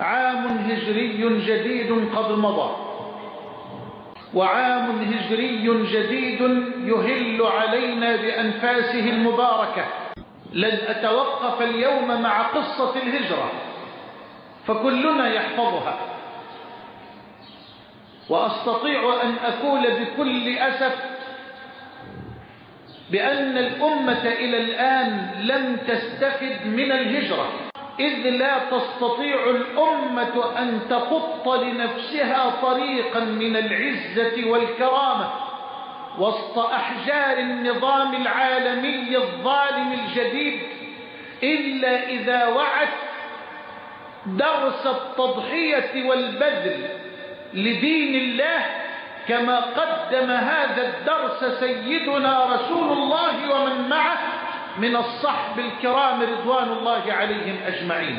عام هجري جديد قد مضى. وعام هجري جديد يهل علينا بأنفاسه المباركة. لن أتوقف اليوم مع قصة الهجرة. فكلنا يحفظها. وأستطيع أن أقول بكل أسف بأن الأمة إلى الآن لم تستفد من الهجرة. إذ لا تستطيع الأمة أن تخط لنفسها طريقا من العزة والكرامة وسط أحجار النظام العالمي الظالم الجديد إلا إذا وعت درس التضحية والبذل لدين الله كما قدم هذا الدرس سيدنا رسول الله ومن من الصحب الكرام رضوان الله عليهم أجمعين.